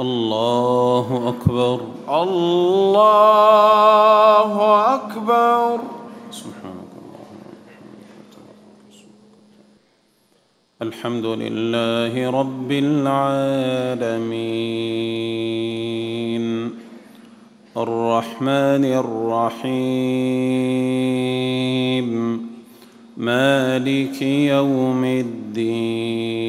الله أكبر. الله أكبر. سبحانك اللهم الحمد لله رب العالمين. الرحمن الرحيم. مالك يوم الدين.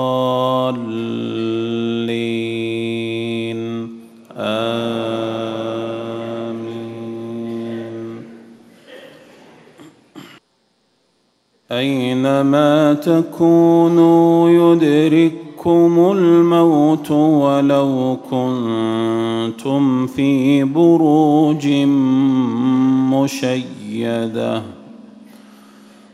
آمين. أينما تكونوا يدرككم الموت ولو كنتم في بروج مشيدة.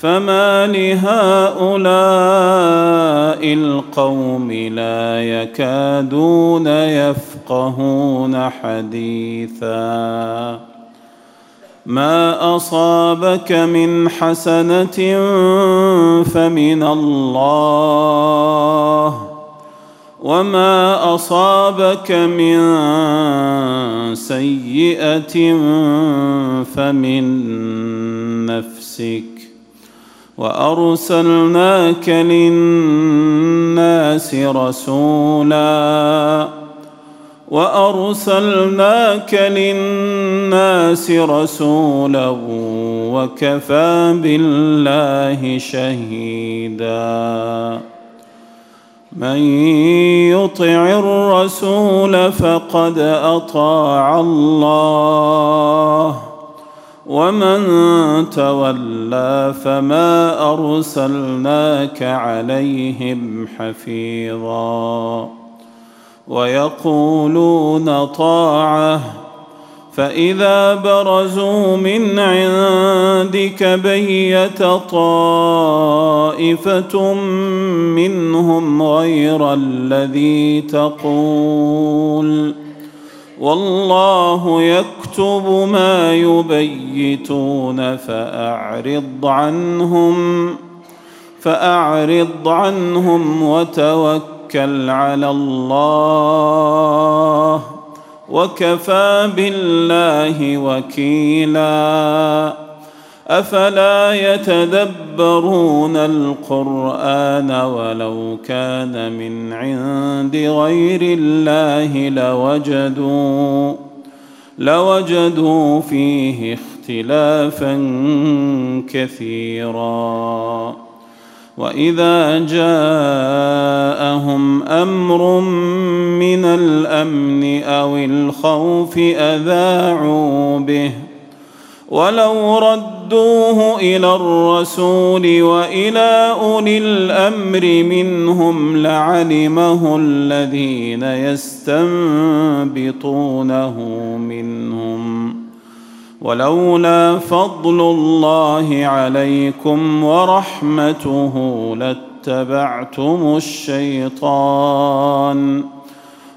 فما لهؤلاء القوم لا يكادون يفقهون حديثا. ما اصابك من حسنه فمن الله وما اصابك من سيئه فمن نفسك وأرسلناك للناس رسولا. وأرسلناك للناس رسولا وكفى بالله شهيدا. من يطع الرسول فقد أطاع الله. ومن تولى فما أرسلناك عليهم حفيظا. ويقولون طاعة فإذا برزوا من عندك بيت طائفة منهم غير الذي تقول. والله يكتب ما يبيتون فأعرض عنهم فأعرض عنهم وتوكل على الله وكفى بالله وكيلا. أفلا يتدبرون القرآن ولو كان من عند غير الله لوجدوا لوجدوا فيه اختلافا كثيرا. وإذا جاءهم أمر من الأمن أو الخوف أذاعوا به. ولو ردوه إلى الرسول وإلى أولي الأمر منهم لعلمه الذين يستنبطونه منهم. ولولا فضل الله عليكم ورحمته لاتبعتم الشيطان.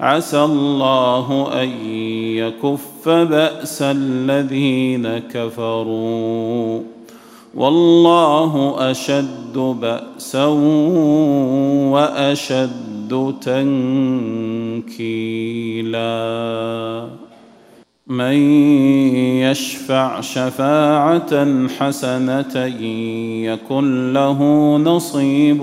عسى الله أن يكف بأس الذين كفروا. والله أشد بأسا وأشد تنكيلا. من يشفع شفاعة حسنة يكن له نصيب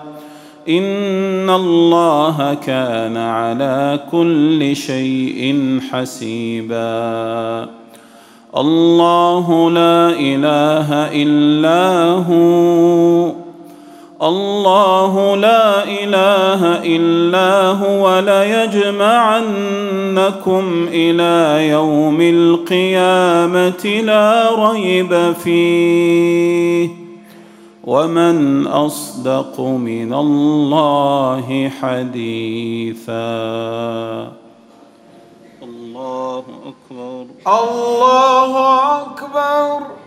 ان الله كان على كل شيء حسيبا. الله لا اله الا هو. الله لا اله الا هو. ليجمعنكم إلى يوم القيامه لا ريب فيه. ومن اصدق من الله حديثا الله أكبر. الله أكبر.